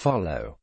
follow.